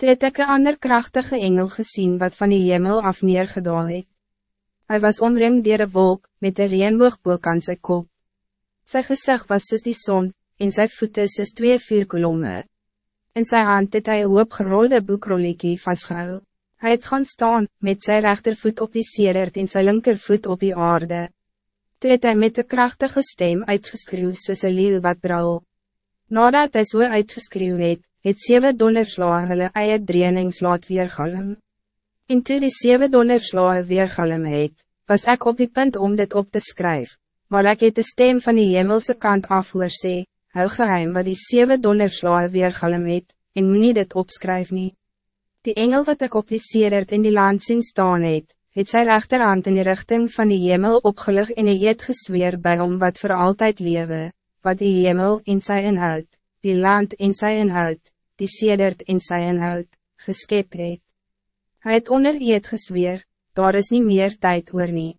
Toe het ek een ander krachtige engel gezien wat van die hemel af neergedaal het. Hy was omringd dier een wolk, met een reenboogboek aan sy kop. Sy gezicht was soos die zon, en sy voete soos twee vuurkolomme. In sy hand het hy een hoopgerolde boekroliekie vastgehou. Hij het gaan staan, met zijn rechtervoet op die sedert en zijn linkervoet op die aarde. Toe het hy met een krachtige stem uitgeskreeuw soos een leeuw wat brouw. Nadat hij so uitgeskreeuw het, het zeven donderslae hulle eie dreenings laat weergalm. En toe die zeven donderslae weergalm het, was ik op die punt om dit op te schrijven, maar ik het de stem van die hemelse kant af hoor sê, hou geheim wat die zeven donderslae weergalm het, en moet dit opskryf nie. Die engel wat ik op die sedert in die land zien staan het, het sy rechterhand in die richting van die hemel opgelig en hy het gesweer by hom wat voor altijd lewe, wat die hemel in sy inhoud, die land in sy inhoud, die sedert in sy inhoud, geskep het. Hy het onder eet gesweer, daar is niet meer tijd oor nie.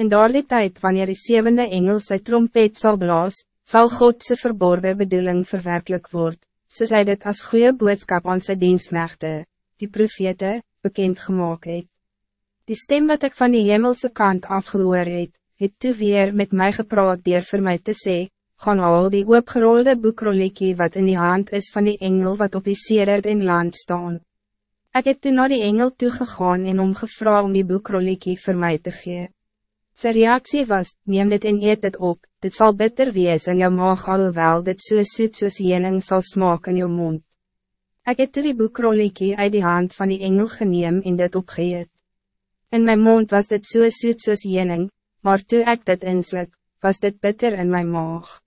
In daardie tijd wanneer die zevende engel sy trompet zal blaas, zal Godse verborgen bedoeling verwerkelijk worden, soos hy dit as goede boodskap aan sy dienstmechte, die profete, bekend gemaakt het. Die stem wat ik van die hemelse kant afgehoor het, het toe weer met mij gepraat dier vir my te sê, gaan al die oopgerolde boekroliekie wat in die hand is van die engel wat op die sedert in land staan. Ik heb toen naar die engel toegegaan en om gevra om die boekroliekie voor mij te gee. Sy reactie was, neem dit en eet dit op, dit zal bitter wees in jou maag alhoewel dit so soet soos jening sal smaak in jou mond. Ik heb toe die boekroliekie uit die hand van die engel geneem en dit opgeet. In mijn mond was dit so soet soos jening, maar toe ik dit inslik, was dit bitter in mijn maag.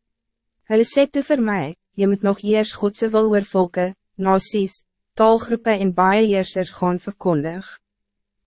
Hulle sê toe vir my, jy moet nog eers Godse wil oor volke, nasies, taalgroepen en baie heersers gaan verkondig.